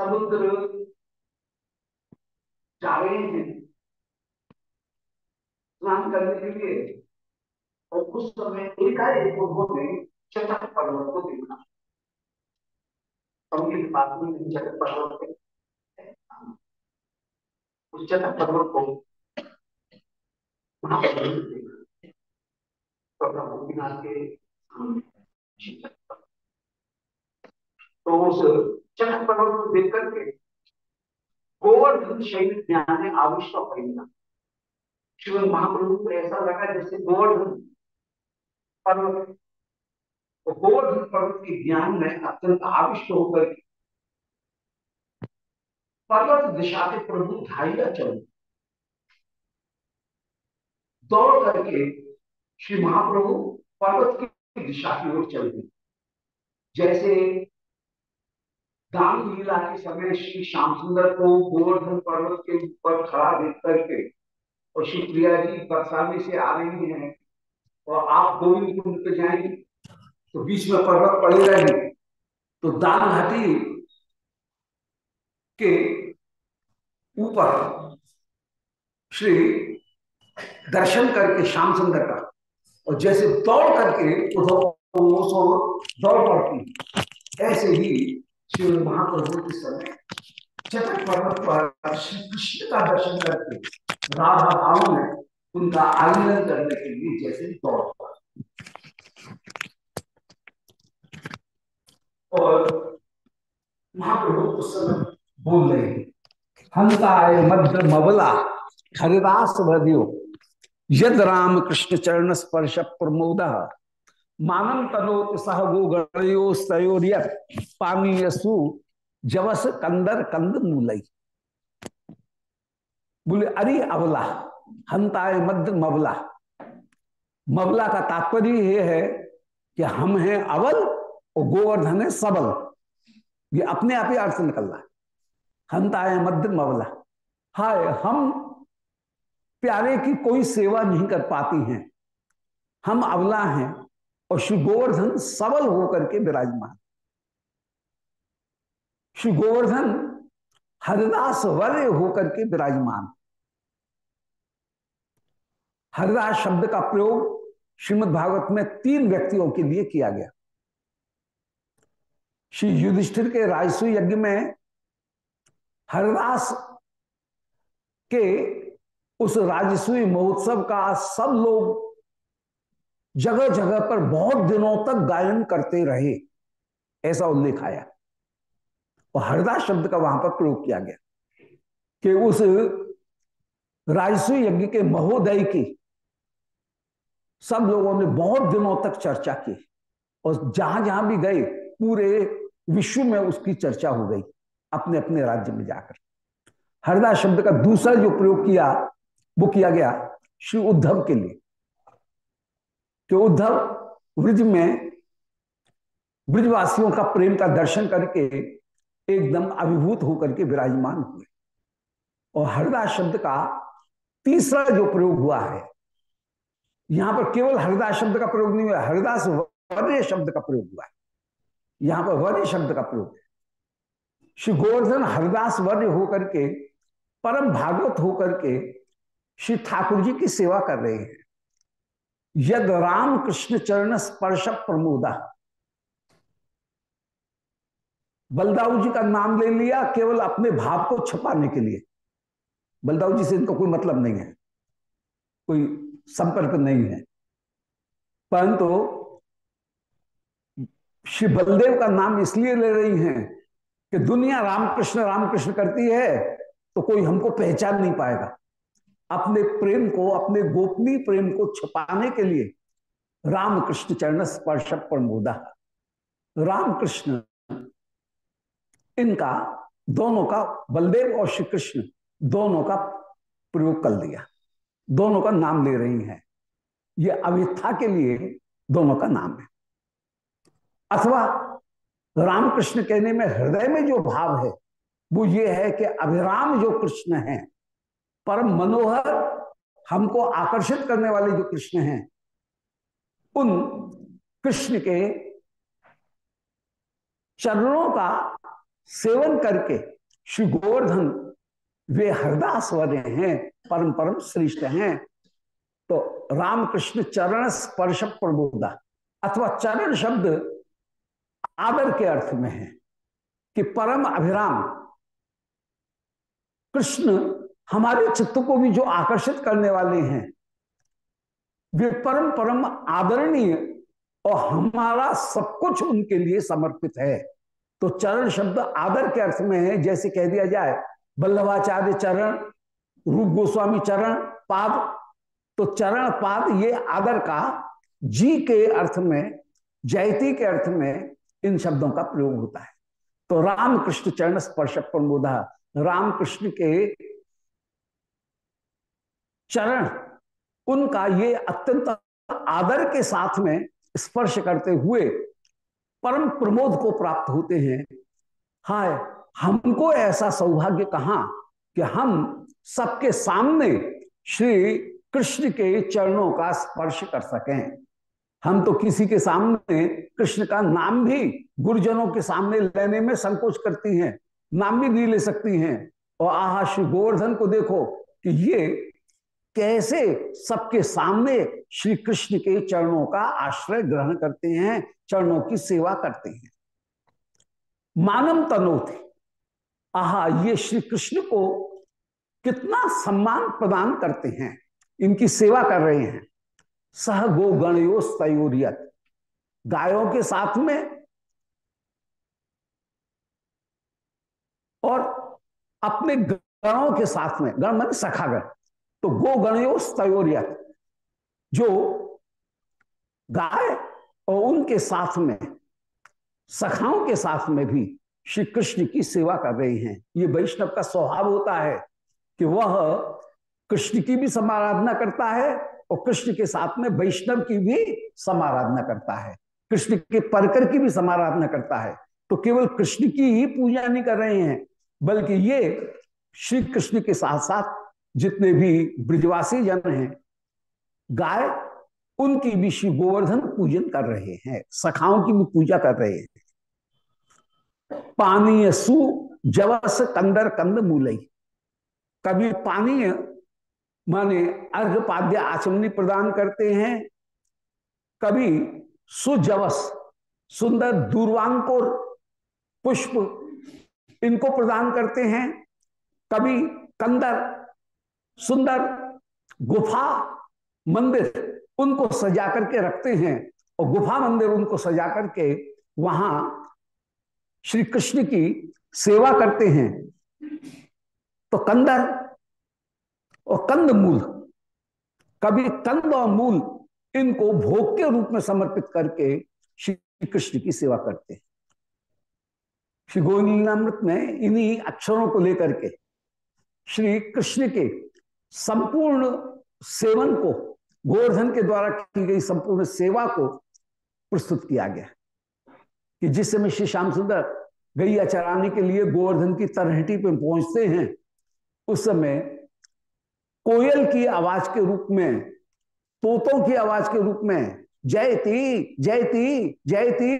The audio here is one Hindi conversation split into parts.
समुद्र जा हैं। स्नान करने के लिए, और उस समय एकाएक उन्होंने चटक पर्वत को देखा। में चटक पर्वत उस चटक पर्वत के तो उस करके गोवर्धन ज्ञान आविष्ट शिव महाप्रभु को ऐसा लगा जैसे गोवर्धन पर्वत तो गोवर्धन पर्वत के ज्ञान में अत्यंत आविष्ट होकर पर्वत दिशा के प्रभु ढाइया चल। दौड़ करके श्री महाप्रभु पर्वत की दिशा की ओर चल जैसे दान लीला के समय श्री श्याम सुंदर को गोवर्धन पर्वत के ऊपर खड़ा देख करके और श्री प्रिया जी, बरसाने से आ रही हैं और आप गोविंद कुंड पे जाएँगे तो बीच में पर्वत पड़े रहेंगे तो दान घाटी के ऊपर श्री दर्शन करके श्याम सुंदर का और जैसे दौड़ करके उधर दौड़ पड़ती ऐसे ही श्री महाप्रभु के समय चतक पर्वत पर श्री कृष्ण का दर्शन करके राधा भाव में उनका आलिंगन करने के लिए जैसे दौड़ और महाप्रभु उस समय बोल रहे हैं हंताय मध्य मबला हरिदास भदियो यद राम कृष्ण चरण स्पर्श प्रमोद। मानम तनोत सह गो गणयोस्तोरिय पानीयसु जवस कंदर कंद मूलई बोले अरे अवला हंताय मध्य मबला मबला का तात्पर्य ये है कि हम हैं अवल और गोवर्धन है सबल। ये अपने आप ही अर्थ निकल रहा है। हंताय मध्य मबला हाय, हम प्यारे की कोई सेवा नहीं कर पाती हैं। हम अवला हैं। और श्री गोवर्धन सबल होकर के विराजमान। श्री गोवर्धन हरिदास वर्य होकर के विराजमान। हरिदास शब्द का प्रयोग श्रीमद् भागवत में तीन व्यक्तियों के लिए किया गया। श्री युधिष्ठिर के राजसु यज्ञ में हरिदास के उस राजस्वी महोत्सव का सब लोग जगह जगह पर बहुत दिनों तक गायन करते रहे, ऐसा उल्लेख आया। और हरदास शब्द का वहाँ पर प्रयोग किया गया कि उस राजस्व यज्ञ के महोदय की सब लोगों ने बहुत दिनों तक चर्चा की और जहाँ जहाँ भी गए, पूरे विश्व में उसकी चर्चा हो गई अपने अपने राज्य में जाकर। हरदास शब्द का दूसरा जो प्रयोग किया, वो किया गया श्री उद्धव के लिए। कि उद्धव ब्रज में ब्रजवासियों का प्रेम का दर्शन करके एकदम अभिभूत होकर के विराजमान हुए। और हरदास शब्द का तीसरा जो प्रयोग हुआ है, यहाँ पर केवल हरदास शब्द का प्रयोग नहीं हुआ हरदास वर्य शब्द का प्रयोग हुआ है। यहाँ पर वर्य शब्द का प्रयोग है। श्री गोवर्धन हरदास वर्य होकर के, परम भागवत होकर के श्री ठाकुर जी की सेवा कर रहे हैं। यद राम कृष्ण चरण स्पर्श प्रमोदा। बलदाऊ जी का नाम ले लिया केवल अपने भाव को छुपाने के लिए। बलदाऊ जी से इनका कोई मतलब नहीं है। कोई संपर्क नहीं है। परंतु श्री बलदेव का नाम इसलिए ले रही हैं कि दुनिया रामकृष्ण रामकृष्ण करती है तो कोई हमको पहचान नहीं पाएगा। अपने प्रेम को, अपने गोपनीय प्रेम को छुपाने के लिए रामकृष्ण चरण स्पर्श प्रमोदा रामकृष्ण, इनका, दोनों का, बलदेव और श्री कृष्ण दोनों का प्रयोग कर लिया। दोनों का नाम ले रही हैं। ये अविथा के लिए दोनों का नाम है। अथवा रामकृष्ण कहने में हृदय में जो भाव है, वो ये है कि अभिराम जो कृष्ण हैं परम मनोहर हमको आकर्षित करने वाले जो कृष्ण हैं, उन कृष्ण के चरणों का सेवन करके श्री गोवर्धन, वे हरदास वाले हैं, परम परम श्रेष्ठ हैं। तो रामकृष्ण चरण स्पर्श प्रबोधा, अथवा चरण शब्द आदर के अर्थ में है कि परम अभिराम, कृष्ण हमारे चित्त को भी जो आकर्षित करने वाले हैं, वे परम परम आदरणीय और हमारा सब कुछ उनके लिए समर्पित है। तो चरण शब्द आदर के अर्थ में है, जैसे कह दिया जाए बल्लभाचार्य चरण, रूप गोस्वामी चरण, पाद। तो चरण, पाद ये आदर का जी के अर्थ में, जयती के अर्थ में इन शब्दों का प्रयोग होता है। तो राम कृष्ण चरण स्पर्श प्रमोदा राम कृष्ण के चरण, उनका ये अत्यंत आदर के साथ में स्पर्श करते हुए परम प्रमोद को प्राप्त होते हैं। हाय, हमको ऐसा सौभाग्य कहा कि हम सबके सामने श्री कृष्ण के चरणों का स्पर्श कर सकें। हम तो किसी के सामने कृष्ण का नाम भी गुरुजनों के सामने लेने में संकोच करती हैं, नाम भी नहीं ले सकती हैं। और आहा, श्री गोवर्धन को देखो कि ये कैसे सबके सामने श्री कृष्ण के चरणों का आश्रय ग्रहण करते हैं, चरणों की सेवा करते हैं। मानम तनोति आहा, ये श्री कृष्ण को कितना सम्मान प्रदान करते हैं, इनकी सेवा कर रहे हैं। सह गो गणयो तयोरियत गायों के साथ में और अपने गणों के साथ में, गण मन सखागण। तो गो गणयो तयोरियत जो गाय और उनके साथ में, सखाओं के साथ में भी श्री कृष्ण की सेवा कर रहे हैं। ये वैष्णव का स्वभाव होता है कि वह कृष्ण की भी समाराधना करता है और कृष्ण के साथ में वैष्णव की भी समाराधना करता है। कृष्ण के परकर की भी समाराधना करता है। तो केवल कृष्ण की ही पूजा नहीं कर रहे हैं, बल्कि ये श्री कृष्ण के साथ साथ जितने भी ब्रिजवासी जन हैं, गाय, उनकी भी श्री गोवर्धन पूजन कर रहे हैं, सखाओं की भी पूजा कर रहे हैं। पानी सु जवस कंदर कंद मूलई। कभी पानी माने अर्घ पाद्य आचमनी प्रदान करते हैं, कभी सुजवस सुंदर दूरवांकुर पुष्प इनको प्रदान करते हैं, कभी कंदर सुंदर, गुफा मंदिर उनको सजा करके रखते हैं और गुफा मंदिर उनको सजा करके वहाँ श्री कृष्ण की सेवा करते हैं। तो कंदर और कंद मूल कभी कंद और मूल इनको भोग के रूप में समर्पित करके श्री कृष्ण की सेवा करते हैं। श्री गोविंदामृत में इन्हीं अक्षरों को लेकर के श्री कृष्ण के संपूर्ण सेवन को, गोवर्धन के द्वारा की गई संपूर्ण सेवा को प्रस्तुत किया गया। कि जिस समय श्री श्याम सुंदर गैया चराने के लिए गोवर्धन की तरहटी पर पहुँचते हैं, उस समय कोयल की आवाज़ के रूप में, तोतों की आवाज़ के रूप में जयती जयती जयती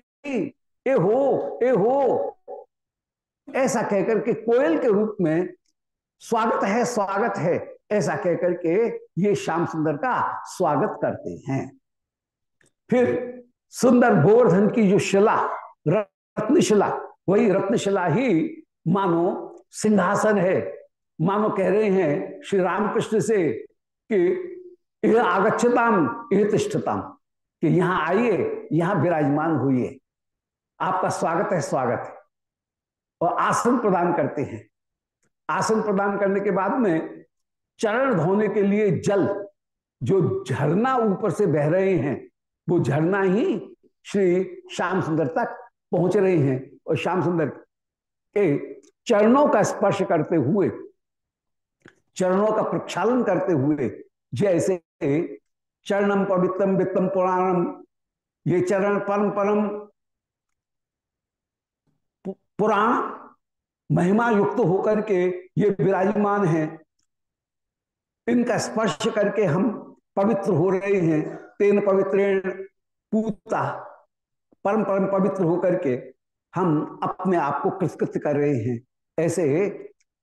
ए हो ए हो, ऐसा कहकर के कोयल के रूप में स्वागत है स्वागत है। ऐसा कहकर के ये श्याम सुंदर का स्वागत करते हैं। फिर सुंदर गोवर्धन की जो शिला, रत्नशिला, वही रत्नशिला ही मानो सिंहासन है। मानो कह रहे हैं श्री रामकृष्ण से कि यह आगच्छताम यह तिष्ठताम, कि यहाँ आइए, यहाँ विराजमान हुई आपका स्वागत है स्वागत है। और आसन प्रदान करते हैं। आसन प्रदान करने के बाद में चरण धोने के लिए जल, जो झरना ऊपर से बह रहे हैं, वो झरना ही श्री श्याम सुंदर तक पहुँच रहे हैं और श्याम सुंदर के चरणों का स्पर्श करते हुए, चरणों का प्रक्षालन करते हुए, जैसे चरणम पवित्रम वित्तम पुराणम, ये चरण परम परम पुराण महिमा युक्त होकर के ये विराजमान है। इनका स्पर्श करके हम पवित्र हो रहे हैं। तेन पवित्र पूता, परम परम पवित्र होकर के हम अपने आप को कृतकृत कर रहे हैं। ऐसे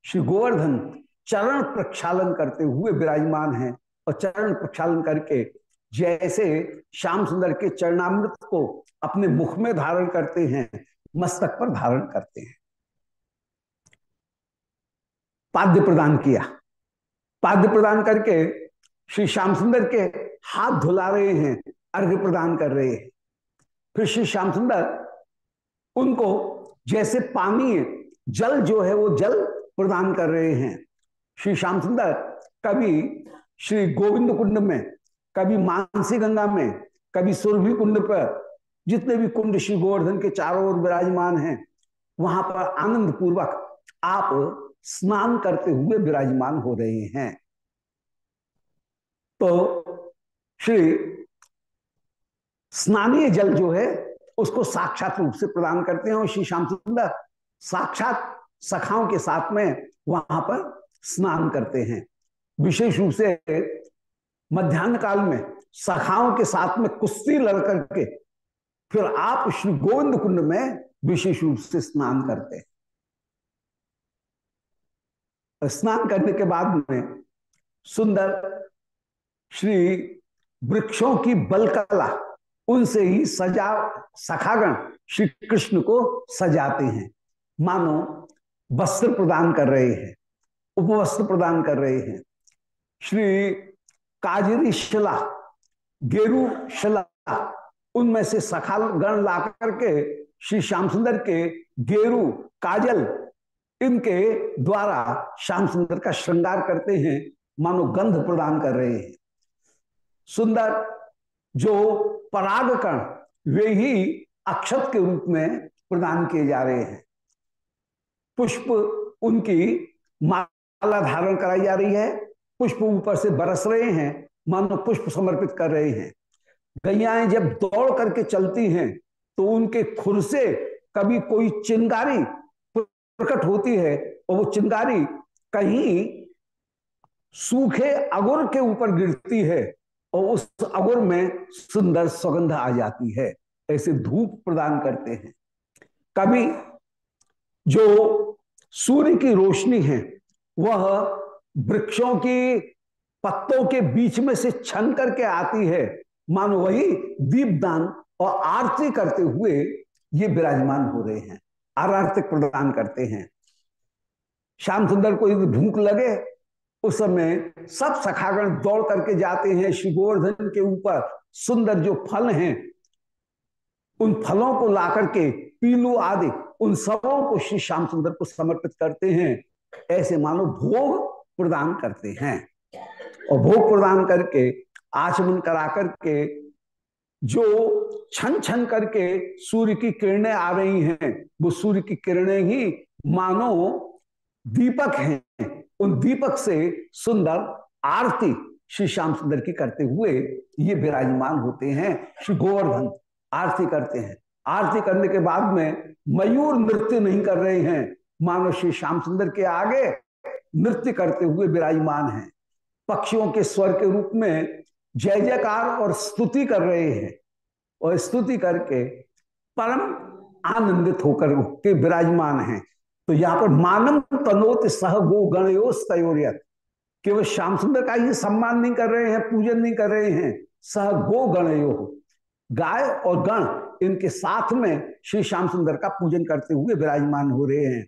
श्री गोवर्धन चरण प्रक्षालन करते हुए विराजमान हैं और चरण प्रक्षालन करके जैसे श्याम सुंदर के चरणामृत को अपने मुख में धारण करते हैं, मस्तक पर धारण करते हैं। पाद्य प्रदान किया। पाद्य प्रदान करके, श्री श्याम सुंदर के हाथ धुला रहे हैं अर्घ प्रदान कर रहे हैं। फिर श्री श्याम सुंदर उनको जैसे पानी, जल जो है वो जल प्रदान कर रहे हैं। श्री श्याम सुंदर कभी श्री गोविंद कुंड में, कभी मानसी गंगा में, कभी सुरभि कुंड पर, जितने भी कुंड श्री गोवर्धन के चारों ओर विराजमान हैं, वहाँ पर आनंद पूर्वक आप स्नान करते हुए विराजमान हो रहे हैं। तो श्री स्नानीय जल जो है, उसको साक्षात रूप से प्रदान करते हैं और श्री श्याम सुंदर साक्षात सखाओं के साथ में वहाँ पर स्नान करते हैं। विशेष रूप से मध्यान्ह काल में सखाओं के साथ में कुश्ती लड़ करके फिर आप श्री गोविंद कुंड में विशेष रूप से स्नान करते हैं। स्नान करने के बाद में सुंदर श्री वृक्षों की बलकला, उनसे ही सजा सखागण श्री कृष्ण को सजाते हैं। मानो वस्त्र प्रदान कर रहे हैं, उपवस्त्र प्रदान कर रहे हैं। श्री काजरी शिला, गेरु शिला, उनमें से सखाल गण ला करके श्री श्याम सुंदर के गेरु, काजल इनके द्वारा श्याम सुंदर का श्रृंगार करते हैं, मानो गंध प्रदान कर रहे हैं। सुंदर जो पराग कण, वे ही अक्षत के रूप में प्रदान किए जा रहे हैं। पुष्प उनकी माला धारण कराई जा रही है, पुष्प ऊपर से बरस रहे हैं, मानो पुष्प समर्पित कर रहे हैं। गैयाएँ जब दौड़ करके चलती हैं तो उनके खुर से कभी कोई चिंगारी प्रकट होती है और वो चिंगारी कहीं सूखे अगुर के ऊपर गिरती है और उस अगुर में सुंदर सुगंध आ जाती है, ऐसे धूप प्रदान करते हैं। कभी जो सूर्य की रोशनी है, वह वृक्षों की पत्तों के बीच में से छन करके आती है, मानो वही दीपदान और आरती करते हुए ये विराजमान हो रहे हैं। आरार्थिक प्रदान करते हैं। श्याम सुंदर को यदि भूख लगे, उस समय सब सखागण दौड़ करके जाते हैं श्री गोवर्धन के ऊपर। सुंदर जो फल हैं, उन फलों को ला करके पीलू आदि, उन सबों को श्री श्याम सुंदर को समर्पित करते हैं। ऐसे मानो भोग प्रदान करते हैं। और भोग प्रदान करके आचमन करा करके जो छन छन करके सूर्य की किरणें आ रही हैं, वो सूर्य की किरणें ही मानो दीपक हैं। उन दीपक से सुंदर आरती श्री श्याम सुंदर की करते हुए ये विराजमान होते हैं। श्री गोवर्धन आरती करते हैं। आरती करने के बाद में मयूर नृत्य नहीं कर रहे हैं। मानो श्री श्याम सुंदर के आगे नृत्य करते हुए विराजमान हैं। पक्षियों के स्वर के रूप में जय जयकार और स्तुति कर रहे हैं। और स्तुति करके परम आनंदित होकर के विराजमान हैं। तो यहाँ पर मानव तनोत सह गो गणयोस तयोरियत। केवल श्याम सुंदर का ही सम्मान नहीं कर रहे हैं, पूजन नहीं कर रहे हैं, सह गो गणयो। गाय और गण इनके साथ में श्री श्याम सुंदर का पूजन करते हुए विराजमान हो रहे हैं।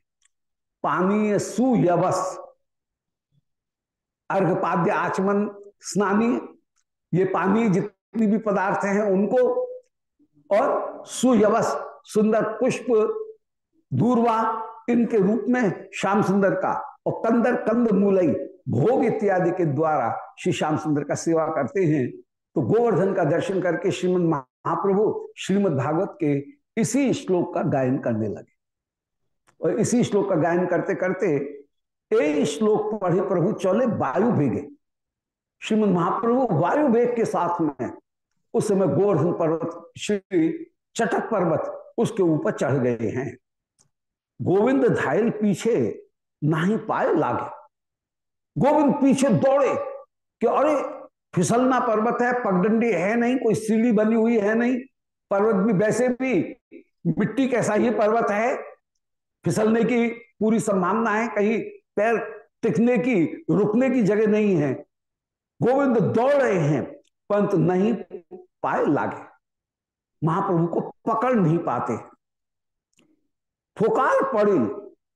पानी सुयवस। अर्घपाद्य आचमन स्नानी ये पानी जितनी भी पदार्थ हैं उनको और सुयवस सुंदर पुष्प, दूरवा, इनके रूप में श्याम सुंदर का और कंदर, कंद मूलई, भोग इत्यादि के द्वारा श्री श्याम सुंदर का सेवा करते हैं। तो गोवर्धन का दर्शन करके श्रीमद महाप्रभु श्रीमद भागवत के इसी श्लोक का गायन करने लगे। और इसी श्लोक का गायन करते करते एक श्लोक पढ़े प्रभु चले, वायु भेगे। श्रीमद महाप्रभु वायु वेग के साथ में, उस समय गोवर्धन पर्वत, श्री चटक पर्वत उसके ऊपर चढ़ गए हैं। गोविंद धायल पीछे नहीं पाए लागे। गोविंद पीछे दौड़े कि अरे, फिसलना पर्वत है, पगडंडी है नहीं, कोई सीढ़ी बनी हुई है नहीं, पर्वत भी वैसे भी मिट्टी कैसा ही पर्वत है। फिसलने की पूरी संभावना है, कहीं पैर टिकने की, रुकने की जगह नहीं है। गोविंद दौड़ रहे हैं परंतु नहीं पाए लागे। महाप्रभु को पकड़ नहीं पाते। फुकार पड़ी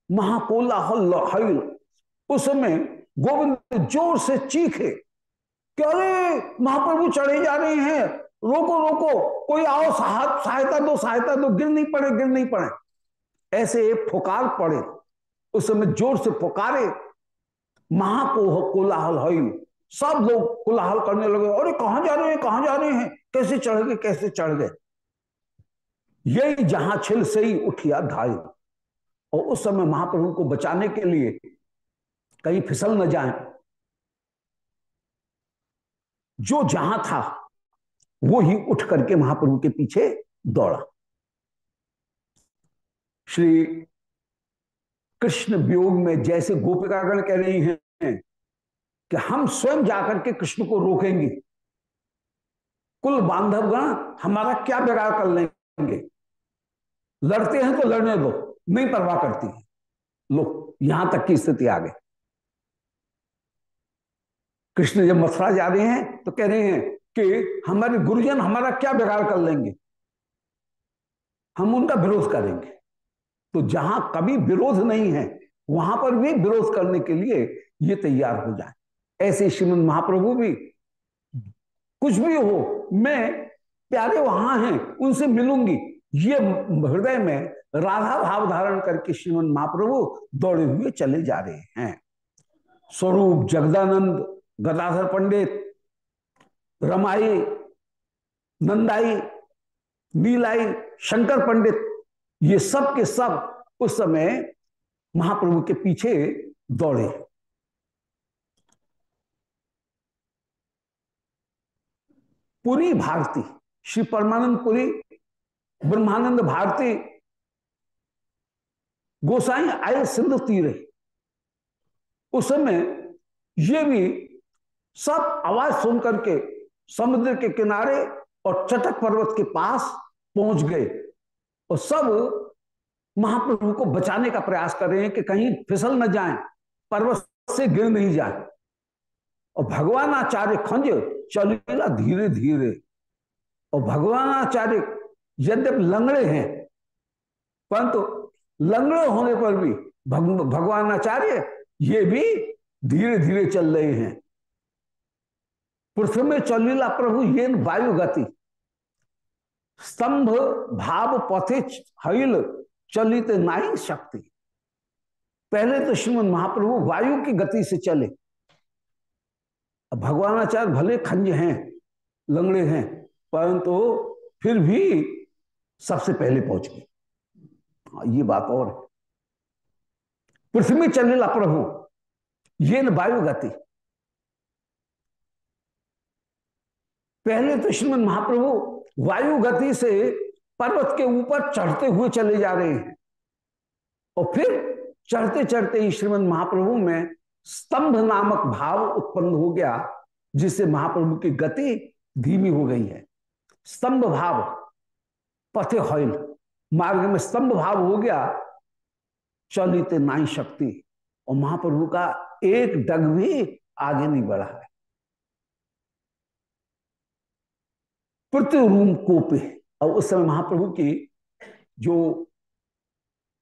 महाकोलाहल उस समय गोविंद ज़ोर से चीखे कि अरे महाप्रभु चढ़े जा रहे हैं? रोको रोको, कोई आओ सहायता दो सहायता दो, गिर नहीं पड़े, गिर नहीं पड़े। ऐसे फुकार पड़े उस समय ज़ोर से पुकारे महाकोह कोलाहल हईल सब लोग कोलाहल करने लगे, अरे, कहाँ जा रहे हैं, कहाँ जा रहे हैं? कैसे चढ़ गए, कैसे चढ़ गए? यही जहाँ छिल से ही उठिया धाई और उस समय महाप्रभु को बचाने के लिए कहीं फिसल न जाए। जो जहाँ था, वो ही उठ करके महाप्रभु के पीछे दौड़ा। श्री कृष्ण वियोग में जैसे गोपिकागण कह रही हैं कि हम स्वयं जाकर के कृष्ण को रोकेंगे। कुल बांधवगण, हमारा क्या बिगाड़ कर लेंगे? लड़ते हैं तो लड़ने दो, नहीं परवाह करती है। लो, यहाँ तक की स्थिति आ गई कृष्ण जब मथुरा जा रहे हैं तो कह रहे हैं कि हमारे गुरुजन हमारा क्या बिगाड़ कर लेंगे? हम उनका विरोध करेंगे। तो जहाँ कभी विरोध नहीं है, वहाँ पर भी विरोध करने के लिए ये तैयार हो जाए। ऐसे श्रीमद महाप्रभु भी कुछ भी हो, मैं प्यारे वहाँ हैं, उनसे मिलूँगी। ये हृदय में राधा भाव धारण करके श्रीमद महाप्रभु दौड़े हुए चले जा रहे हैं। स्वरूप जगदानंद, गदाधर पंडित, रमाई, नंदाई, नीलाई, शंकर पंडित, ये सब के सब उस समय महाप्रभु के पीछे दौड़े। पूरी भारती, श्री परमानंद पुरी, ब्रह्मानंद भारती, गोसाई आए सिंधु तीरे। उस समय ये भी सब आवाज़ सुन करके समुद्र के किनारे और चटक पर्वत के पास पहुँच गए और सब महाप्रभु को बचाने का प्रयास कर रहे हैं कि कहीं फिसल न जाएँ, पर्वत से गिर नहीं जाए। और भगवान आचार्य खंज चलेगा धीरे धीरे और भगवान आचार्य यद्यप लंगड़े हैं, परंतु लंगड़े होने पर भी भगवान आचार्य ये भी धीरे धीरे चल रहे हैं। पृथ्वी में चलीला प्रभु ये वायु गति। स्तंभ भाव पथे हिल चलित नाई शक्ति। पहले तो श्रीमद महाप्रभु वायु की गति से चले। भगवान आचार्य भले खंज हैं लंगड़े हैं परंतु फिर भी सबसे पहले पहुँच गए। हाँ, ये बात और है। पृथ्वी चलने ला प्रभु ये न वायु गति। पहले तो श्रीमद महाप्रभु वायु गति से पर्वत के ऊपर चढ़ते हुए चले जा रहे हैं। और फिर चढ़ते चढ़ते ही श्रीमद महाप्रभु में स्तंभ नामक भाव उत्पन्न हो गया, जिससे महाप्रभु की गति धीमी हो गई है। स्तंभ भाव, पथे हॉल। मार्ग में स्तंभ भाव हो गया चलित नाई शक्ति, और महाप्रभु का एक डग भी आगे नहीं बढ़ा है। रूम कोपे, और उस समय महाप्रभु की जो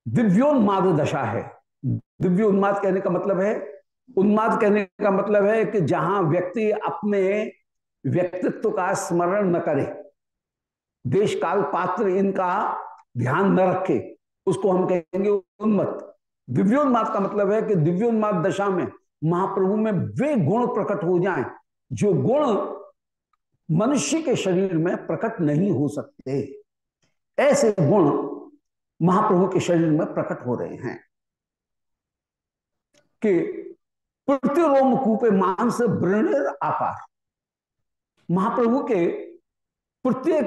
दिव्योन्माद दशा है, दिव्योन्माद कहने का मतलब है उन्माद कहने का मतलब है कि जहाँ व्यक्ति अपने व्यक्तित्व का स्मरण न करे, देश काल पात्र इनका ध्यान न रखे, उसको हम कहेंगे उन्मत दिव्योन्माद का मतलब है कि दिव्योन्माद दशा में महाप्रभु में वे गुण प्रकट हो जाएँ, जो गुण मनुष्य के शरीर में प्रकट नहीं हो सकते। ऐसे गुण महाप्रभु के शरीर में प्रकट हो रहे हैं कि प्रतिरोम कूपे मांस वृणिर आकार। महाप्रभु के प्रत्येक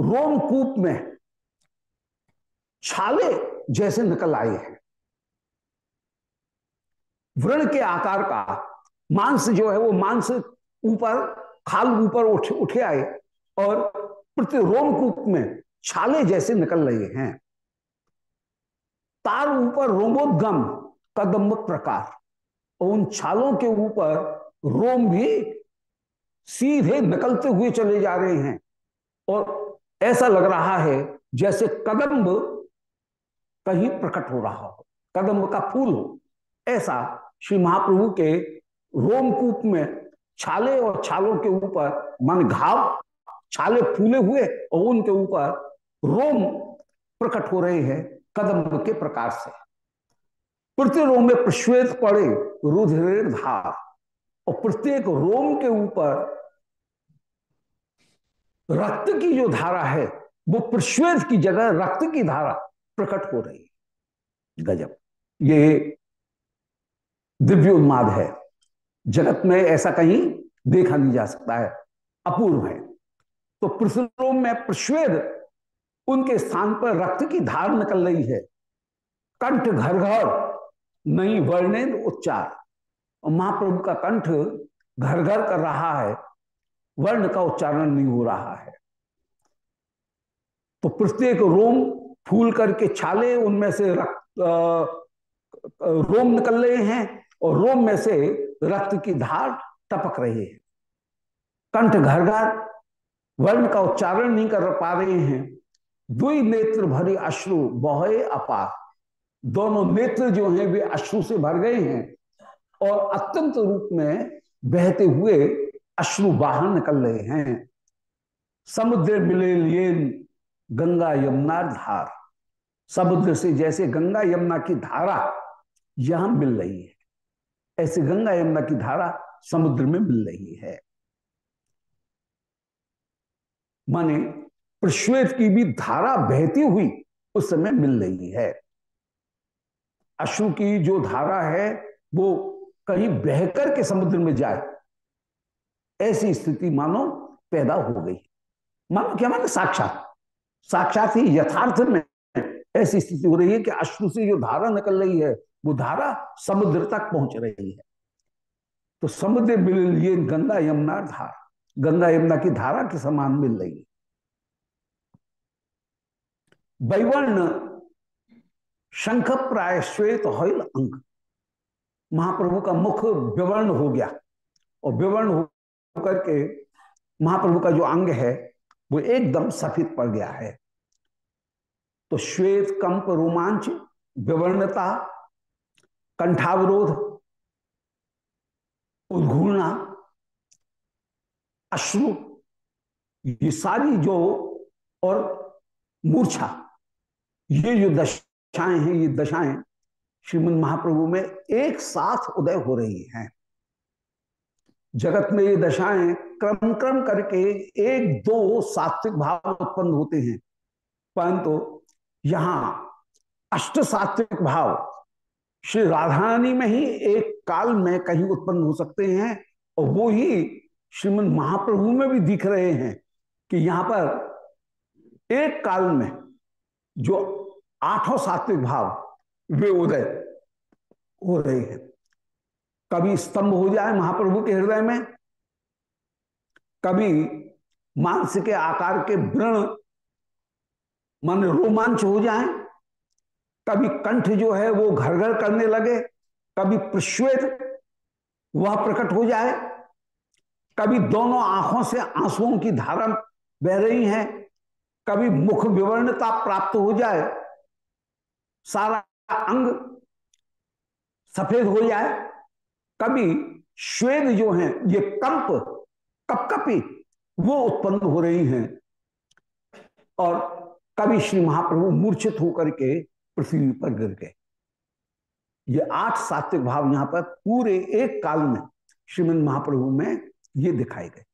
रोमकूप में छाले जैसे निकल आए हैं। वृण के आकार का मांस जो है, वो मांस ऊपर, खाल ऊपर उठ, उठे आए और प्रति रोमकूप में छाले जैसे निकल रहे हैं। तार ऊपर रोमोदगम कदम प्रकार। उन छालों के ऊपर रोम भी सीधे निकलते हुए चले जा रहे हैं। और ऐसा लग रहा है जैसे कदम्ब कहीं प्रकट हो रहा हो, कदम्ब का फूल हो। ऐसा श्री महाप्रभु के रोमकूप में छाले और छालों के ऊपर मन घाव, छाले फूले हुए और उनके ऊपर रोम प्रकट हो रहे हैं कदम्ब के प्रकार से। प्रत्येक रोम में प्रश्वेत पड़े रुधिर धार और प्रत्येक रोम के ऊपर रक्त की जो धारा है, वो प्रश्वेत की जगह रक्त की धारा प्रकट हो रही है। गजब। ये दिव्य उन्माद है। जगत में ऐसा कहीं देखा नहीं जा सकता है। अपूर्व है। तो पृथ्वी में प्रश्वेद उनके स्थान पर रक्त की धार निकल रही है। कंठ घर घर नहीं वर्णे उच्चार। महाप्रभु का कंठ घर घर कर रहा है। वर्ण का उच्चारण नहीं हो रहा है। तो प्रत्येक रोम फूल करके छाले उनमें से रक्त रोम निकल रहे हैं और रोम में से रक्त की धार टपक रही है। कंठ घर घर वर्ण का उच्चारण नहीं कर पा रहे हैं। दुई नेत्र भरी अश्रु बहे अपार। दोनों नेत्र जो हैं वे अश्रु से भर गए हैं और अत्यंत रूप में बहते हुए अश्रु बाहर निकल रहे हैं। समुद्र मिले लिए गंगा यमुना धार। समुद्र से जैसे गंगा यमुना की धारा यहाँ मिल रही है, ऐसे गंगा यमुना की धारा समुद्र में मिल रही है। माने प्रश्वेत की भी धारा बहती हुई उस समय मिल रही है। अश्रु की जो धारा है, वो कहीं बहकर के समुद्र में जाए, ऐसी स्थिति मानो पैदा हो गई। मानो क्या मानो? साक्षात। साक्षात ही यथार्थ में ऐसी स्थिति हो रही है कि अश्रु से जो धारा निकल रही है, वो धारा समुद्र तक पहुँच रही है। तो समुद्र मिल ये गंगा यमुना धार। गंगा यमुना की धारा के समान मिल रही है। बैवर्ण शंख प्राय श्वेत हईल अंग। महाप्रभु का मुख विवर्ण हो गया और विवर्ण हो करके महाप्रभु का जो अंग है, वो एकदम सफ़ेद पड़ गया है। तो श्वेत, कंप, रोमांच, विवर्णता, कंठावरोध, उद्घूर्णा, अश्रु, ये सारी जो और मूर्छा, ये जो दशाएँ हैं, ये दशाएँ श्रीमद महाप्रभु में एक साथ उदय हो रही हैं। जगत में ये दशाएँ क्रम क्रम करके एक दो सात्विक भाव उत्पन्न होते हैं। परंतु यहाँ अष्ट सात्विक भाव, श्री राधारानी में ही एक काल में कहीं उत्पन्न हो सकते हैं और वो ही श्रीमद महाप्रभु में भी दिख रहे हैं कि यहाँ पर एक काल में जो आठों सात्विक भाव, वे उदय हो रहे हैं। कभी स्तंभ हो जाए महाप्रभु के हृदय में, कभी मांस के आकार के व्रण मन रोमांच हो जाए, कभी कंठ जो है वो घर घर करने लगे, कभी प्रश्वेत वह प्रकट हो जाए, कभी दोनों आँखों से आंसुओं की धारा बह रही है, कभी मुख विवर्णता प्राप्त हो जाए सारा अंग सफ़ेद हो जाए, कभी श्वेत जो है, ये कंप, कपकपी, वो उत्पन्न हो रही हैं। और कभी श्री महाप्रभु मूर्छित होकर के पृथ्वी पर गिर गए। ये आठ सात्विक भाव यहाँ पर पूरे एक काल में श्रीमंद महाप्रभु में ये दिखाए गए।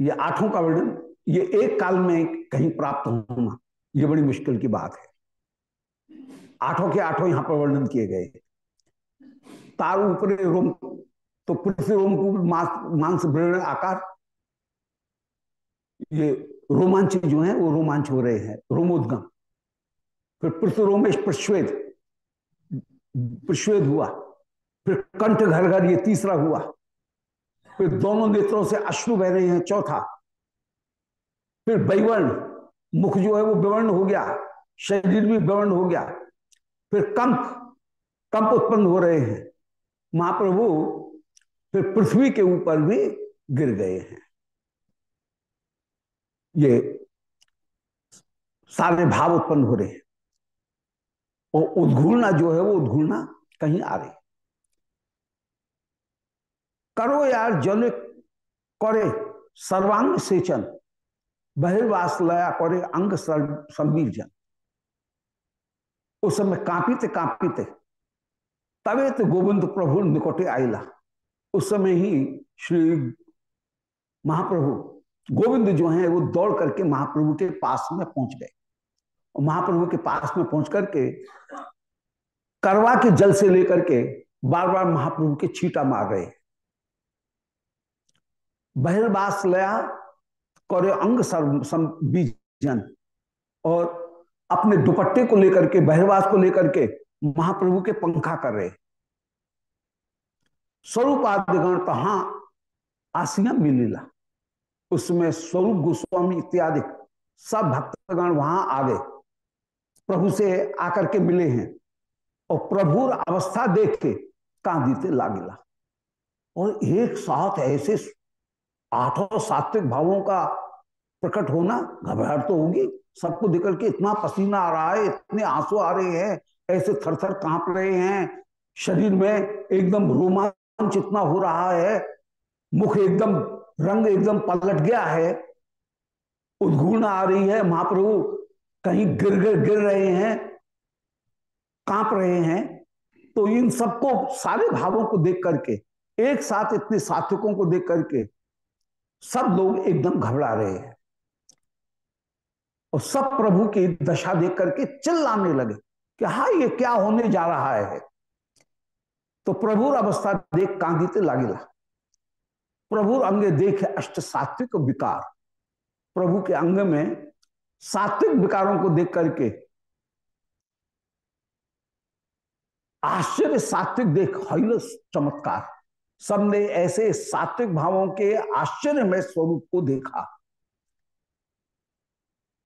ये आठों का वर्णन, ये एक काल में कहीं प्राप्त होना, ये बड़ी मुश्किल की बात है। आठों के आठों यहाँ पर वर्णन किए गए। तार ऊपर रोम तो पृथ्वी रोम को मांस वृण आकार, ये रोमांच जो है, वो रोमांच हो रहे हैं, रोमोदगम। फिर पृथ्वी रोमेश प्रश्वेद प्रश्वेद हुआ, फिर कंठ घर घर ये तीसरा हुआ। फिर दोनों नेत्रों से अश्रु बह रहे हैं, चौथा। फिर बैवर्ण मुख जो है वो विवर्ण हो गया, शरीर भी विवर्ण हो गया। फिर कंप कंप उत्पन्न हो रहे हैं। महाप्रभु फिर पृथ्वी के ऊपर भी गिर गए हैं। ये सारे भाव उत्पन्न हो रहे हैं। और उद्घूर्णा जो है वो उद्घूर्णा कहीं आ रही करो यार, जल करे, सर्वांग सेचन। बहिर्वास लया करे, अंग संवीर जन। उस समय कांपिते कांपिते तबे तो गोविंद प्रभु निकटे आईला उस समय ही श्री महाप्रभु, गोविंद जो है, वो दौड़ करके महाप्रभु के पास में पहुँच गए। और महाप्रभु के पास में पहुँच करके करवा के जल से लेकर के बार बार महाप्रभु के छीटा मार रहे। बहिर्वास लया, करे अंग बीजन। और अपने दुपट्टे को लेकर के बहिर्वास को लेकर के महाप्रभु के पंखा कर रहे स्वरूप आदिगण तहा आसिया मिलीला उसमें स्वरूप गोस्वामी इत्यादि सब भक्तगण वहाँ आ गए। प्रभु से आकर के मिले हैं और प्रभुर अवस्था देख के कांदीते लागिला और एक साथ ऐसे आठों सात्विक भावों का प्रकट होना घबराहट तो होगी। सबको देख करके इतना पसीना आ रहा है, इतने आँसू आ रहे हैं, ऐसे थर थर काँप रहे हैं। शरीर में एकदम रोमांच इतना हो रहा है, मुख एकदम, रंग एकदम पलट गया है। उद्घूर्ण आ रही है, महाप्रभु कहीं गिर गिर गिर रहे हैं, काँप रहे हैं। तो इन सबको, सारे भावों को देख करके, एक साथ इतने सात्विकों को देख करके सब लोग एकदम घबरा रहे हैं। और सब प्रभु की दशा देख करके चिल्लाने लगे कि हा, ये क्या होने जा रहा है? तो प्रभु अवस्था देख कांगिते लागिला प्रभु अंगे देखे अष्ट सात्विक विकार। प्रभु के अंग में सात्विक विकारों को देख करके आश्चर्य सात्विक देख हईल चमत्कार। सबने ऐसे सात्विक भावों के आश्चर्य में स्वरूप को देखा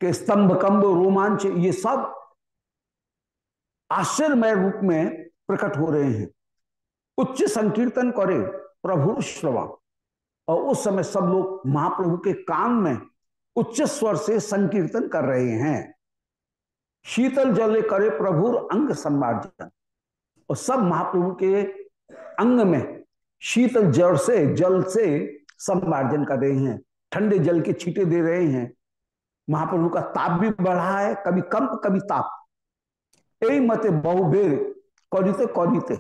कि स्तंभ, कंब, रोमांच, ये सब आश्चर्यमय रूप में प्रकट हो रहे हैं। उच्च संकीर्तन करे प्रभु श्रवा। और उस समय सब लोग महाप्रभु के कान में उच्च स्वर से संकीर्तन कर रहे हैं। शीतल जल करे प्रभु अंग संवार्जन। और सब महाप्रभु के अंग में शीतल जल से जल से संवार्जन कर रहे हैं। ठंडे जल के छीटे दे रहे हैं। महाप्रभु का ताप भी बढ़ा है, कभी कंप कभी ताप। यही मते बहुबेर कौरीते कौरीते।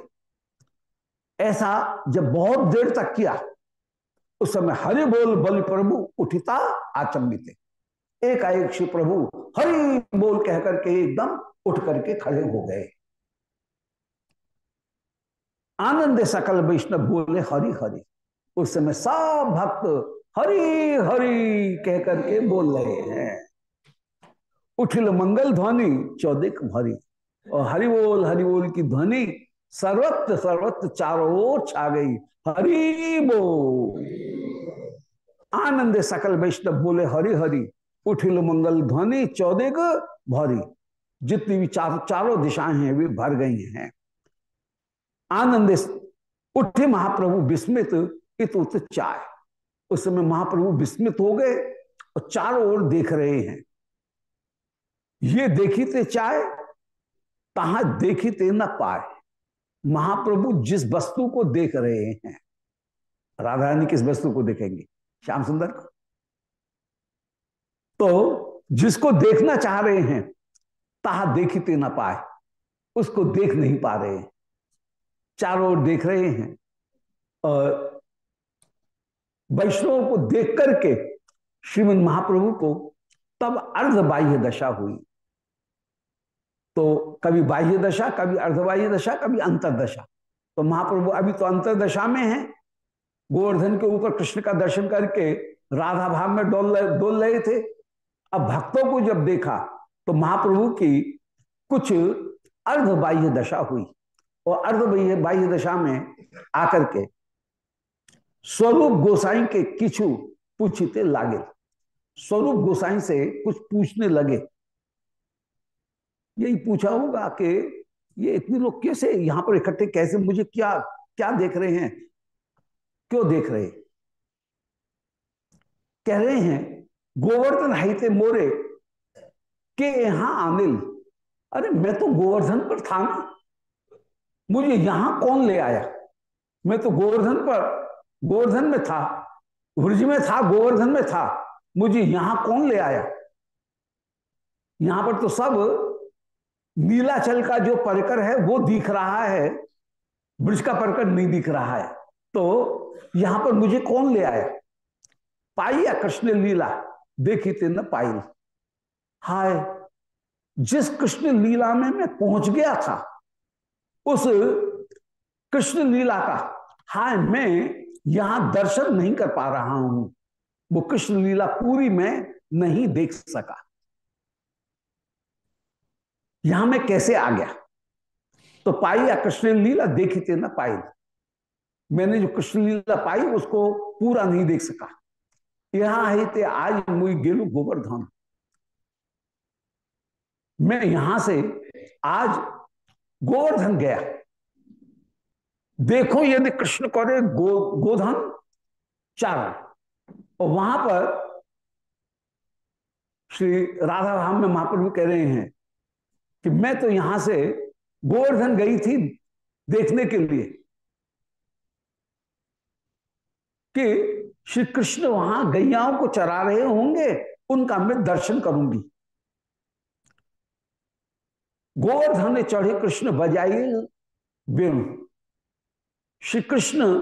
ऐसा जब बहुत देर तक किया, उस समय हरि बोल बल प्रभु उठिता आचंबित एक श्री प्रभु हरि बोल कह करके एकदम उठ करके खड़े हो गए। आनंद सकल वैष्णव बोले, हरि हरि। उस समय सब भक्त हरि हरि कह करके बोल रहे हैं। उठिल मंगल ध्वनि, चौदिक भरी। और हरि बोल हरि बोल की ध्वनि सर्वत्र सर्वत्र चारों ओर छा गई। हरि बोल। आनंद सकल वैष्णव बोले, हरि हरि। उठिल मंगल ध्वनि चौदह भरी। जितनी भी चार, चारों दिशाएँ हैं, वे भर गई हैं। आनंद उठे महाप्रभु, विस्मित, इत उत चाय। उस समय महाप्रभु विस्मित हो गए और चारों ओर देख रहे हैं। ये देखी ते चाय कहा देखी ते न पाए। महाप्रभु जिस वस्तु को देख रहे हैं राधा रानी किस वस्तु को देखेंगे? श्याम सुंदर को। तो जिसको देखना चाह रहे हैं, ताहा देखते ना पाए, उसको देख नहीं पा रहे हैं। चारों ओर देख रहे हैं। और वैष्णव को देख करके श्रीमद महाप्रभु को तब अर्ध बाह्य दशा हुई। तो कभी बाह्य दशा, कभी अर्धबाह्य दशा, कभी अंतरदशा तो महाप्रभु अभी तो अंतरदशा में है। गोवर्धन के ऊपर कृष्ण का दर्शन करके राधा भाव में डोल डोल रहे थे। अब भक्तों को जब देखा तो महाप्रभु की कुछ अर्ध बाह्य दशा हुई। और अर्ध बाह्य दशा में आकर के स्वरूप गोसाई के किचु पूछते लागे। स्वरूप गोसाई से कुछ पूछने लगे। यही पूछा होगा कि ये इतने लोग कैसे यहाँ पर इकट्ठे, कैसे, मुझे क्या क्या देख रहे हैं? क्यों देख रहे कह रहे हैं, गोवर्धन हाइते मोरे, के यहाँ अनिल। अरे मैं तो गोवर्धन पर था ना। मुझे यहाँ कौन ले आया? मैं तो गोवर्धन पर, गोवर्धन में था वृज में था, गोवर्धन में था। मुझे यहाँ कौन ले आया? यहाँ पर तो सब नीलाचल का जो परकर है, वो दिख रहा है। ब्रज का परकर नहीं दिख रहा है। तो यहाँ पर मुझे कौन ले आया? पाई या कृष्ण लीला? देखी ते न पाई। हाय, जिस कृष्ण लीला में मैं पहुँच गया था उस कृष्ण लीला का। हाय, मैं यहाँ दर्शन नहीं कर पा रहा हूँ। वो कृष्ण लीला पूरी मैं नहीं देख सका। यहाँ मैं कैसे आ गया? तो पाई या कृष्ण लीला देखी थे ना पाई। मैंने जो कृष्ण लीला पाई, उसको पूरा नहीं देख सका। यहाँ है ते आज मुई गेलू गोवर्धन। मैं यहाँ से आज गोवर्धन गया। देखो यदि कृष्ण करे गो, गोधन चारण। और वहाँ पर श्री राधा राम में महाप्रभु कह रहे हैं कि मैं तो यहाँ से गोवर्धन गई थी देखने के लिए कि श्री कृष्ण वहाँ गैयाओं को चरा रहे होंगे, उनका मैं दर्शन करूँगी। गोवर्धन ने चढ़े कृष्ण बजाई वेणु। श्री कृष्ण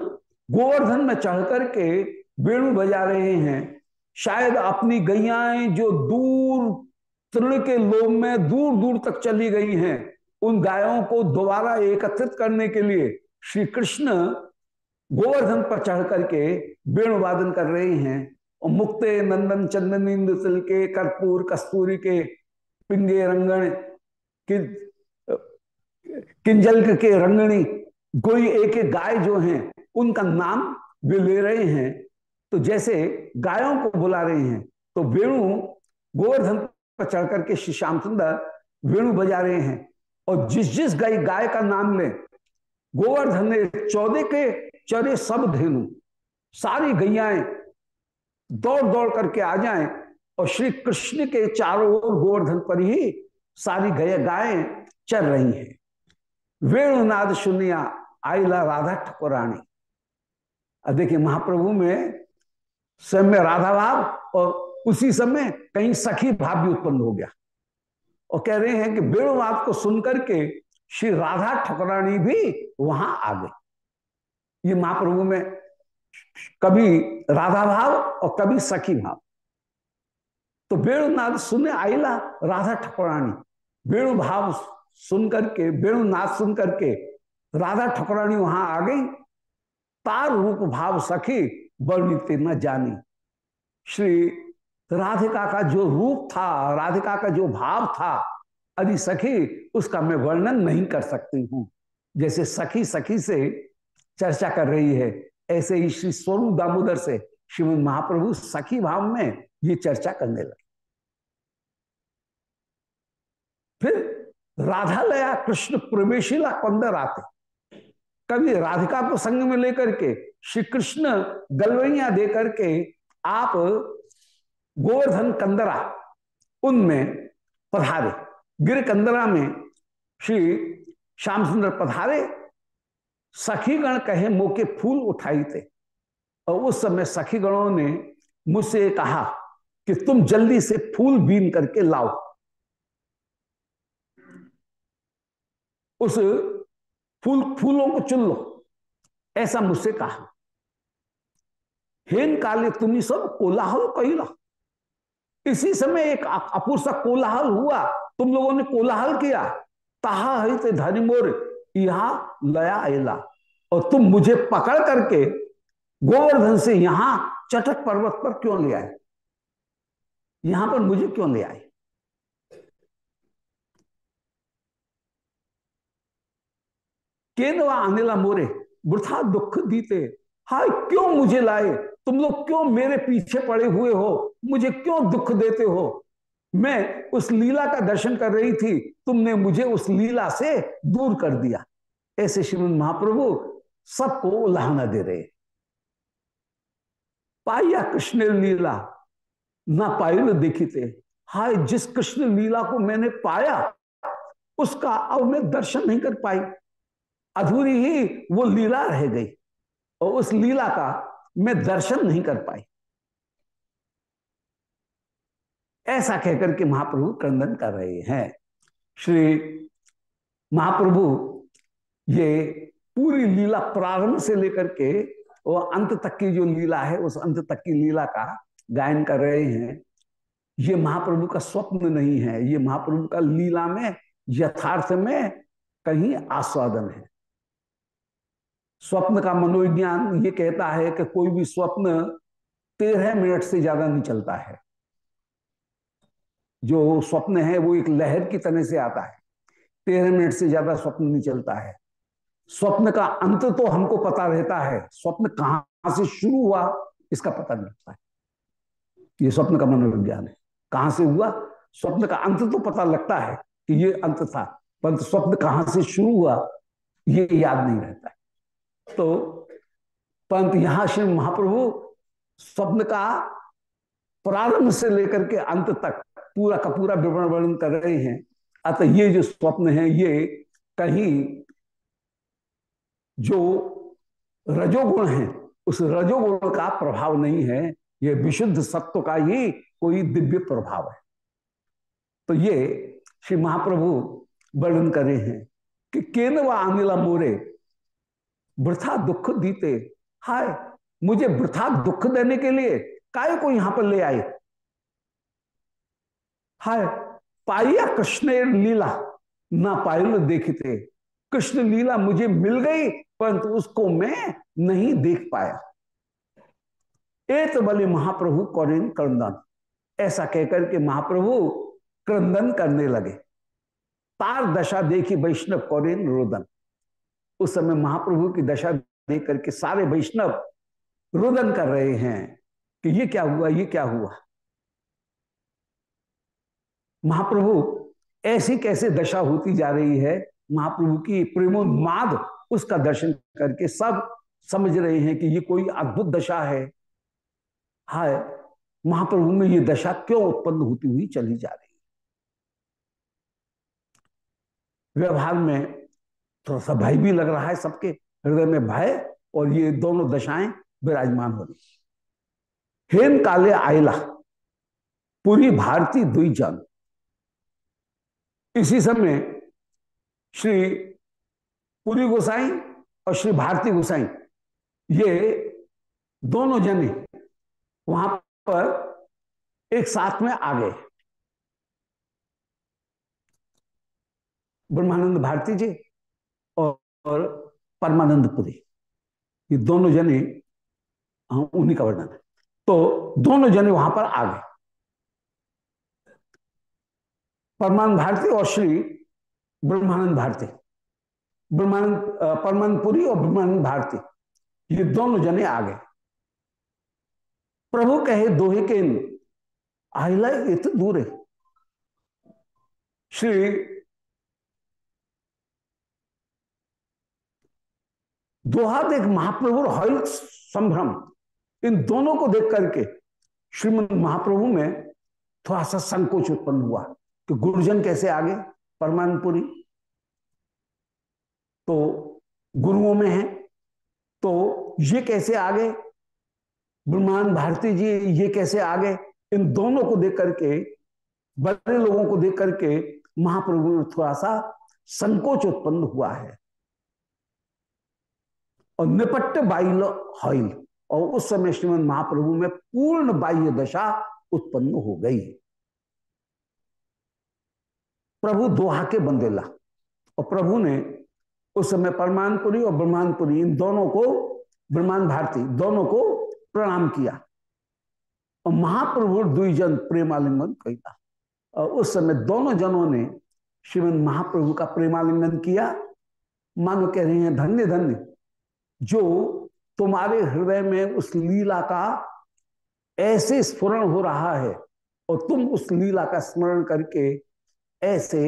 गोवर्धन में चढ़ करके वेणु बजा रहे हैं। शायद अपनी गैयाएँ जो दूर, तृण के लोम में दूर दूर तक चली गई हैं, उन गायों को दोबारा एकत्रित करने के लिए श्री कृष्ण गोवर्धन पर चढ़ करके वेणु वादन कर रहे हैं। और मुक्ते नंदन चंदन तिल के, कर्पूर कस्तूरी के पिंगे रंगण कि, किंजल के रंगणी कोई एक एक गाय जो हैं उनका नाम वे ले रहे हैं। तो जैसे गायों को बुला रहे हैं तो वेणु गोवर्धन पर चढ़ करके श्री श्याम सुंदर वेणु बजा रहे हैं। और जिस जिस गाय गाय का नाम ले गोवर्धन ने चौदह के चरे सब धेनु सारी गैयाएँ दौड़ दौड़ करके आ जाएँ और श्री कृष्ण के चारों ओर गोवर्धन पर ही सारी गय गायें चल रही हैं। वेणुनाद सुनिया, आईला राधा ठकुरानी अब देखिए, महाप्रभु में स्वयं में राधा भाव और उसी समय कहीं सखी भाव भी उत्पन्न हो गया। और कह रहे हैं कि वेणुवाद को सुनकर के श्री राधा ठकुरानी भी वहाँ आ गई। ये महाप्रभु में कभी राधा भाव और कभी सखी भाव। तो वेणुनाद सुने आईला राधा ठकुरानी वेणु भाव सुन वेणु नाच सुन करके राधा ठकुरानी वहाँ आ गई। तार रूप भाव सखी वर्णित न जानी। श्री राधिका का जो रूप था, राधिका का जो भाव था अभी सखी, उसका मैं वर्णन नहीं कर सकती हूँ। जैसे सखी सखी से चर्चा कर रही है, ऐसे ही श्री स्वरूप दामोदर से श्रीमद महाप्रभु सखी भाव में ये चर्चा करने लगे। फिर राधा लया कृष्ण प्रवेशिला कंदर आते कभी राधिका को संग में लेकर के श्री कृष्ण गलवैया दे करके आप गोवर्धन कंदरा उनमें पधारे, गिर कंदरा में श्री श्याम सुंदर पधारे, सखीगण कहे मोके फूल उठाई थे। और उस समय सखीगणों ने मुझसे कहा कि तुम जल्दी से फूल बीन करके लाओ। उस फूल, फूलों को चुन लो। ऐसा मुझसे कहा। हेन काले तुम्हें सब कोलाहल कहिला। इसी समय एक अपूर सा कोलाहल हुआ। तुम लोगों ने कोलाहल किया। ताहा है धनी मोर, यहाँ लया आयला। और तुम मुझे पकड़ करके गोवर्धन से यहाँ चटक पर्वत पर क्यों ले आए? यहाँ पर मुझे क्यों ले आए? केनवा अनिला मोरे, वृथा दुख दीते। हाय, क्यों मुझे लाए? तुम लोग क्यों मेरे पीछे पड़े हुए हो? मुझे क्यों दुख देते हो? मैं उस लीला का दर्शन कर रही थी, तुमने मुझे उस लीला से दूर कर दिया। ऐसे श्रीमद महाप्रभु सबको उल्लाहना दे रहे। पाया कृष्ण लीला, ना पायल देखी थे हाय, जिस कृष्ण लीला को मैंने पाया, उसका अब मैं दर्शन नहीं कर पाई। अधूरी ही वो लीला रह गई और उस लीला का मैं दर्शन नहीं कर पाई। ऐसा कहकर के महाप्रभु क्रंदन कर रहे हैं। श्री महाप्रभु, ये पूरी लीला प्रारंभ से लेकर के वो अंत तक की जो लीला है, उस अंत तक की लीला का गायन कर रहे हैं, ये महाप्रभु का स्वप्न नहीं है। ये महाप्रभु का लीला में, यथार्थ में कहीं आस्वादन है। स्वप्न का मनोविज्ञान ये कहता है कि कोई भी स्वप्न तेरह मिनट से ज़्यादा नहीं चलता है। जो स्वप्न है वो एक लहर की तरह से आता है। तेरह मिनट से ज़्यादा स्वप्न नहीं चलता है। स्वप्न का अंत तो हमको पता रहता है। स्वप्न कहाँ से शुरू हुआ, इसका पता नहीं लगता है। ये स्वप्न का मनोविज्ञान है। कहाँ से हुआ? स्वप्न का अंत तो पता लगता है कि ये अंत था, परंतु स्वप्न कहाँ से शुरू हुआ, ये याद नहीं रहता है। तो परंतु यहाँ श्री महाप्रभु स्वप्न का प्रारंभ से लेकर के अंत तक पूरा का पूरा विवरण वर्णन कर रहे हैं। अतः ये जो स्वप्न है, ये कहीं जो रजोगुण है, उस रजोगुण का प्रभाव नहीं है। ये विशुद्ध सत्व का ही कोई दिव्य प्रभाव है। तो ये श्री महाप्रभु वर्णन कर रहे हैं कि केन व अनिला मोरे वृथा दुख दीते। हाय, मुझे वृथा दुख देने के लिए काय को यहाँ पर ले आए? हाय, पाइया कृष्ण लीला ना पायल देखते। कृष्ण लीला मुझे मिल गई, परंतु उसको मैं नहीं देख पाया। एक बले महाप्रभु कौरिन क्रंदन। ऐसा कहकर के महाप्रभु क्रंदन करने लगे। तार दशा देखी वैष्णव कौरिन रोदन। उस समय महाप्रभु की दशा देख करके सारे वैष्णव रोदन कर रहे हैं कि ये क्या हुआ, ये क्या हुआ। महाप्रभु ऐसी कैसे दशा होती जा रही है, महाप्रभु की प्रेमोन्माद उसका दर्शन करके सब समझ रहे हैं कि ये कोई अद्भुत दशा है। हाय, महाप्रभु में ये दशा क्यों उत्पन्न होती हुई चली जा रही है? व्यवहार में थोड़ा सा भय भी लग रहा है सबके, हृदय में भय और ये दोनों दशाएँ विराजमान हो रही हेन काले आयला, पूरी भारती दुई जन। इसी समय श्री पुरी गोसाई और श्री भारती गोसाई, ये दोनों जने वहाँ पर एक साथ में आ गए। ब्रह्मानंद भारती जी और, परमानंदपुरी। ये दोनों जने हाँ उन्हीं का वर्णन है। तो दोनों जने वहाँ पर आ गए। परमानंद भारती और श्री ब्रह्मानंद भारती। ब्रह्मानंद परमानंदपुरी और ब्रह्मानंद भारती। ये दोनों जने आ गए। प्रभु कहे दोहे के आहिला इत दूर है। श्री दोहा देख महाप्रभु और हल संभ्रम। इन दोनों को देख करके श्रीमद महाप्रभु में थोड़ा सा संकोच उत्पन्न हुआ कि गुरुजन कैसे आगे? परमानपुरी तो गुरुओं में है। तो ये कैसे आगे? ब्रह्मांड भारती जी ये कैसे आगे? इन दोनों को देख करके, बड़े लोगों को देख करके महाप्रभु में थोड़ा सा संकोच उत्पन्न हुआ है। और निपट्ट बाइल हॉइल और उस समय श्रीमद महाप्रभु में पूर्ण बाह्य दशा उत्पन्न हो गई। प्रभु दोहा के बंदेला। और प्रभु ने उस समय परमानपुरी और ब्रह्मानपुरी, इन दोनों को, ब्रह्मांड भारती, दोनों को प्रणाम किया। और महाप्रभु द्विजन प्रेमालिंगन कहता और उस समय दोनों जनों ने श्रीमद महाप्रभु का प्रेमालिंगन किया। मानो कह रही हैं, धन्य धन्य। जो तुम्हारे हृदय में उस लीला का ऐसे स्फुरण हो रहा है और तुम उस लीला का स्मरण करके ऐसे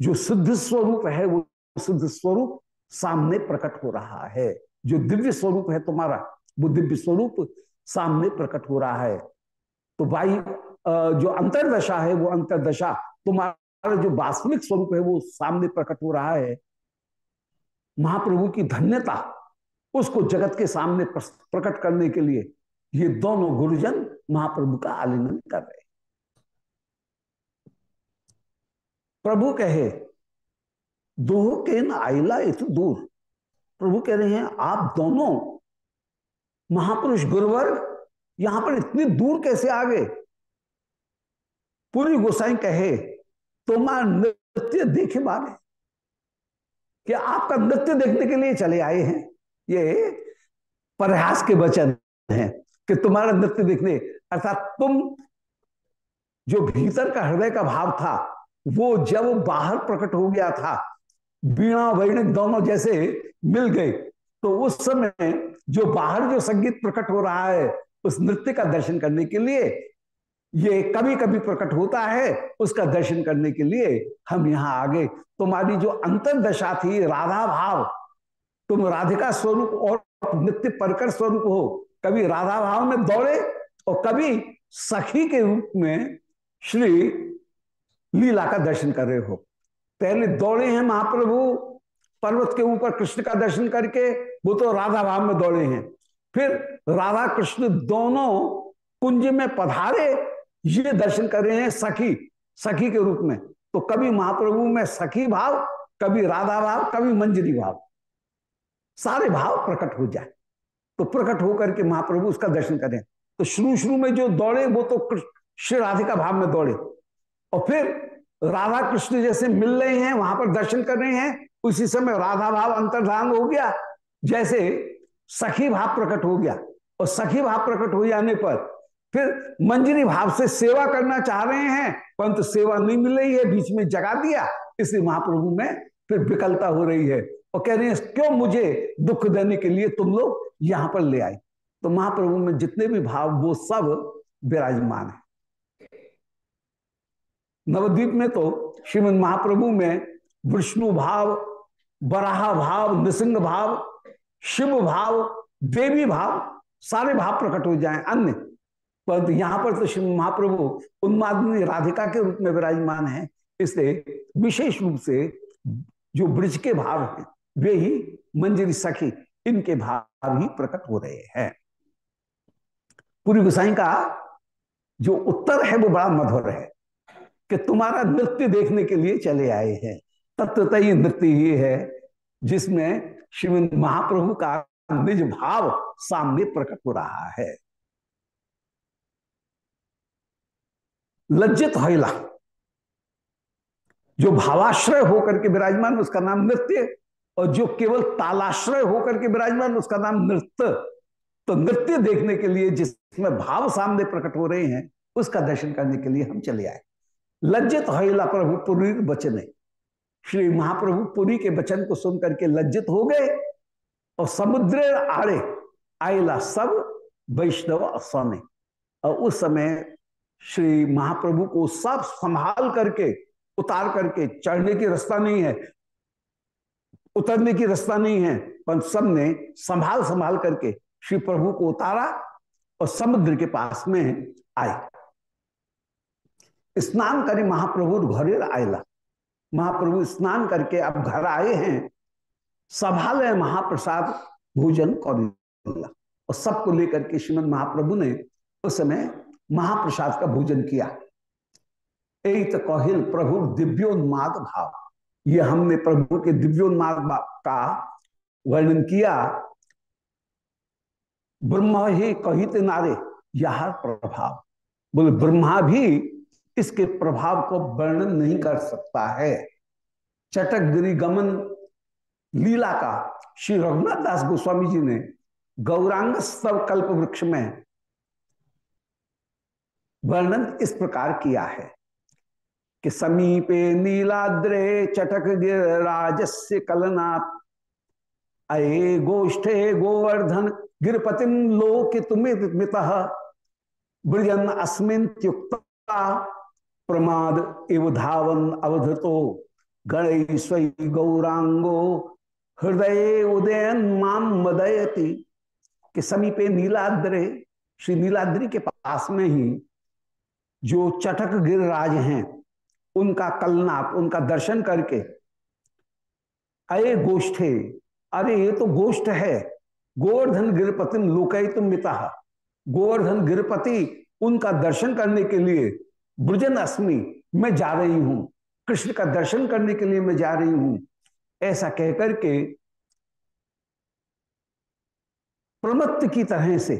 जो सिद्ध स्वरूप है, वो सिद्ध स्वरूप सामने प्रकट हो रहा है। जो दिव्य स्वरूप है तुम्हारा, वो दिव्य स्वरूप सामने प्रकट हो रहा है। तो भाई जो अंतरदशा है, वो अंतरदशा। तुम्हारा जो वास्तविक स्वरूप है, वो सामने प्रकट हो रहा है। महाप्रभु की धन्यता उसको जगत के सामने प्रकट करने के लिए ये दोनों गुरुजन महाप्रभु का आलिंगन कर रहे प्रभु कहे, दोह के न आईला इत दूर। प्रभु कह रहे हैं, आप दोनों महापुरुष गुरुवर्ग, यहाँ पर इतनी दूर कैसे आ गए? पूरी गोसाई कहे, तुम्हारा नृत्य देखे बारे कि आपका नृत्य देखने के लिए चले आए हैं। ये प्रयास के वचन हैं कि तुम्हारा नृत्य देखने, अर्थात तुम जो भीतर का हृदय का भाव था, वो जब बाहर प्रकट हो गया था बीणा वैणिक दोनों जैसे मिल गए तो उस समय जो बाहर जो संगीत प्रकट हो रहा है, उस नृत्य का दर्शन करने के लिए ये कभी कभी प्रकट होता है, उसका दर्शन करने के लिए हम यहाँ आ गए तुम्हारी जो अंतरदशा थी, राधा भाव, तुम राधिका स्वरूप और नित्य परकर स्वरूप हो। कभी राधा भाव में दौड़े और कभी सखी के रूप में श्री लीला का दर्शन कर रहे हो। पहले दौड़े हैं महाप्रभु, पर्वत के ऊपर कृष्ण का दर्शन करके, वो तो राधा भाव में दौड़े हैं। फिर राधा कृष्ण दोनों कुंज में पधारे ये दर्शन कर रहे हैं सखी सखी के रूप में। तो कभी महाप्रभु में सखी भाव, कभी राधा भाव, कभी मंजरी भाव। सारे भाव प्रकट हो जाए। तो प्रकट होकर के महाप्रभु उसका दर्शन करें। तो शुरू शुरू में जो दौड़े, वो तो श्री राधिका भाव में दौड़े। और फिर राधा कृष्ण जैसे मिल रहे हैं, वहाँ पर दर्शन कर रहे हैं, उसी समय राधा भाव अंतर्धान हो गया, जैसे सखी भाव प्रकट हो गया। और सखी भाव प्रकट हो जाने पर फिर मंजरी भाव से सेवा करना चाह रहे हैं, परंतु सेवा नहीं मिल रही है, बीच में जगा दिया, इसलिए महाप्रभु में फिर विकलता हो रही है। और कह रहे हैं, क्यों मुझे दुख देने के लिए तुम लोग यहाँ पर ले आए? तो महाप्रभु में जितने भी भाव, वो सब विराजमान है। नवद्वीप में तो श्रीमद महाप्रभु में विष्णु भाव, बराह भाव, नृसिंह भाव, शिव भाव, देवी भाव, सारे भाव प्रकट हो जाए, अन्य परंतु यहाँ पर तो श्री महाप्रभु उन्मादनी राधिका के रूप में विराजमान है, इसलिए विशेष रूप से जो ब्रज के भाव हैं, वे ही मंजरी सखी, इनके भाव ही प्रकट हो रहे हैं। पूरी गुसाई का जो उत्तर है, वो बड़ा मधुर है कि तुम्हारा नृत्य देखने के लिए चले आए हैं। तत्वतः ये नृत्य ही है, जिसमें श्रीमद महाप्रभु का निज भाव सामने प्रकट हो रहा है। लज्जित हैला जो भावाश्रय होकर के विराजमान, उसका नाम नृत्य और जो केवल तालाश्रय होकर के विराजमान, उसका नाम नृत्य। तो नृत्य देखने के लिए जिसमें भाव सामने प्रकट हो रहे हैं, उसका दर्शन करने के लिए हम चले आए। लज्जित हैला प्रभु पुरी वचने श्री महाप्रभु पुरी के वचन को सुन करके लज्जित हो गए और समुद्र आड़े आयला सब वैष्णव स्वामी। और उस समय श्री महाप्रभु को सब संभाल करके, उतार करके चढ़ने की रास्ता नहीं है, उतरने की रास्ता नहीं है, पर सबने संभाल संभाल करके श्री प्रभु को उतारा और समुद्र के पास में आए। स्नान करे महाप्रभु घरे आयला। महाप्रभु स्नान करके अब घर आए हैं। सभाल महाप्रसाद भोजन कर और सबको लेकर के श्रीमद महाप्रभु ने उस समय महाप्रसाद का भोजन किया। एक कहिल प्रभु दिव्योन्माद भाव। ये हमने प्रभु के दिव्योन्माद का वर्णन किया। ब्रह्मा ही कहित नारे, यह प्रभाव। बोले, ब्रह्मा भी इसके प्रभाव को वर्णन नहीं कर सकता है। चटक गिरी गमन लीला का श्री रघुनाथ दास गोस्वामी जी ने गौरांग स्तव कल्प वृक्ष में वर्णन इस प्रकार किया है कि समीपे नीलाद्रे चटक राजस्य कलनाथ अये गोष्ठे गोवर्धन गिरपतिम लोकित मित। ब्रजन अस्मिन प्रमाद इव धावन अवधतो। स्वयं गौरांगो हृदय उदयन माम मदयती के समीपे नीलाद्रे, श्री नीलाद्री के पास में ही जो चटक गिरराज हैं, उनका कलनाप, उनका दर्शन करके अये गोष्ठे, अरे ये तो गोष्ठ है। गोवर्धन गिरपति लोकयितुम मिता। गोवर्धन गिरपति उनका दर्शन करने के लिए, ब्रजन अस्मि, मैं जा रही हूँ। कृष्ण का दर्शन करने के लिए मैं जा रही हूँ। ऐसा कहकर के, प्रमत्त की तरह से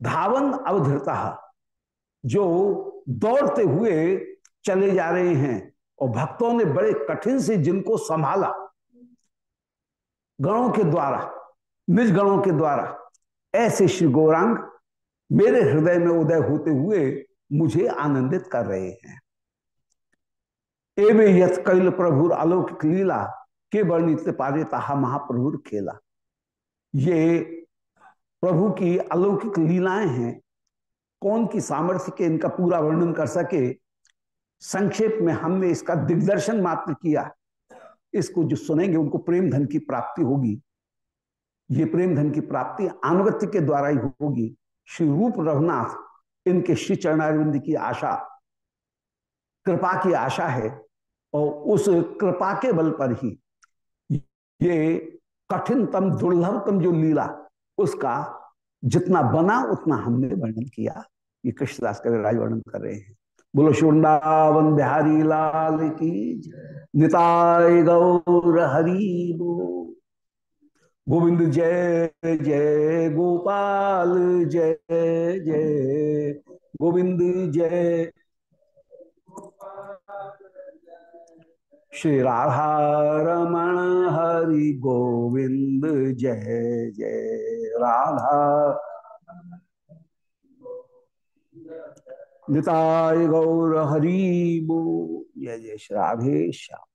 धावन अवधरता जो दौड़ते हुए चले जा रहे हैं और भक्तों ने बड़े कठिन से जिनको संभाला। गणों के द्वारा निज गणों के द्वारा, ऐसे श्री गौरांग मेरे हृदय में उदय होते हुए मुझे आनंदित कर रहे हैं। एवे यथ कैल प्रभु अलौकिक लीला, के वर्णित पारे ताहा महाप्रभुर खेला। ये प्रभु की अलौकिक लीलाएँ हैं कौन की सामर्थ्य के इनका पूरा वर्णन कर सके? संक्षेप में हमने इसका दिग्दर्शन मात्र किया। इसको जो सुनेंगे, उनको प्रेम धन की प्राप्ति होगी। ये प्रेम धन की प्राप्ति अनुगत्य के द्वारा ही होगी। श्री रूप रघुनाथ, इनके श्री चरणारविंद की आशा, कृपा की आशा है और उस कृपा के बल पर ही ये कठिनतम, दुर्लभतम जो लीला, उसका जितना बना, उतना हमने वर्णन किया। ये कृष्णदास कर राज वर्णन कर रहे हैं। बोलो शुंडावन बिहारी लाल की निताय गौर हरि गोविंद जय जय गोपाल, जय जय गोविंद, जय श्री राधा रमण हरि गोविंद। जय जय राधा निताय गौर हरी बो जय जय श्राधे श्याम।